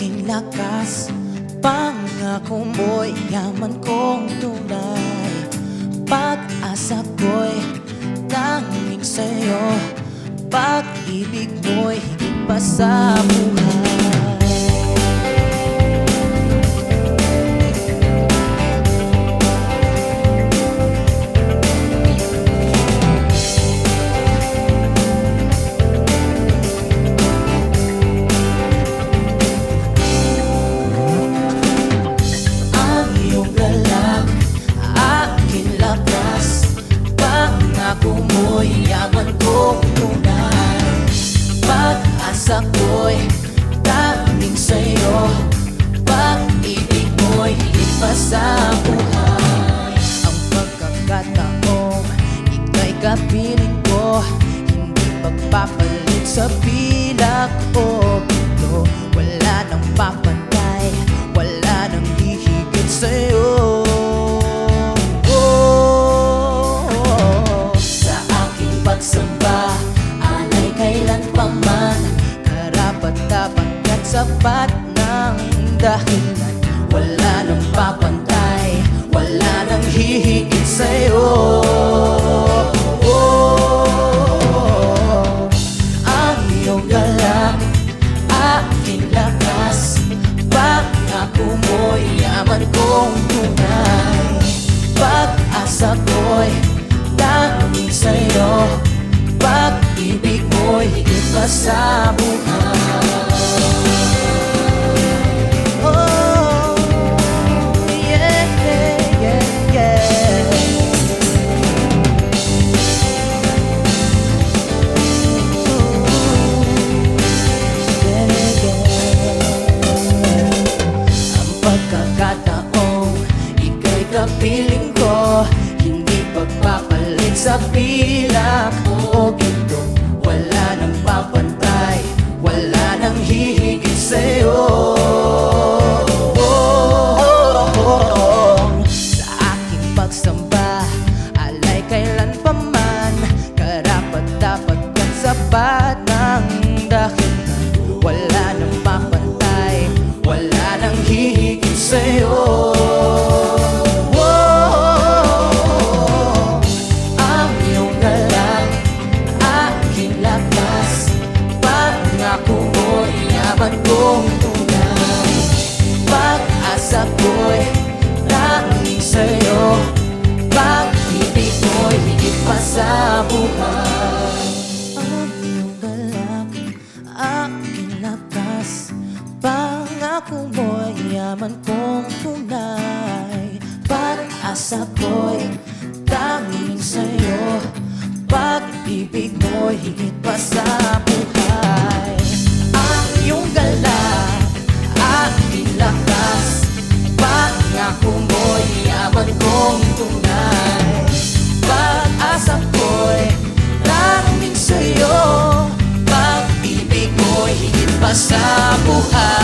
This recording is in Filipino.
aking lakas Pangako mo'y yaman kong tunay. Pag-asa ko'y tanging sa'yo Pag-ibig mo'y higit pa sa buhay ika'y kapiling ko Hindi magpapalit sa pilak o pilo Wala nang papantay, wala nang hihigit sa'yo. Oh, Sa aking pagsamba, alay kailan pa man Karapat dapat at sapat ng dahilan. Wala nang papantay, wala nang hihigit sa'yo pa sa buhay. Oh, yeah, yeah, yeah. Ang pagkakataong ika'y kapiling ko Hindi pagpapalit sa pilak ng dahilan Wala nang papantay, wala nang hihigit sa'yo. Oh, ang iyong galak, aking lakas Pangako mo'y yaman kong tunay. Pag-asa ko'y nalaman kong tunay. Pag-asa ko'y tanging sa'yo. Pag-ibig mo'y higit pa sa buhay. Ang iyong gala at ilakas Pangako mo'y yaman kong tunay? Pag-asa ko'y tanging sa'yo. Pag-ibig mo'y higit pa sa buhay.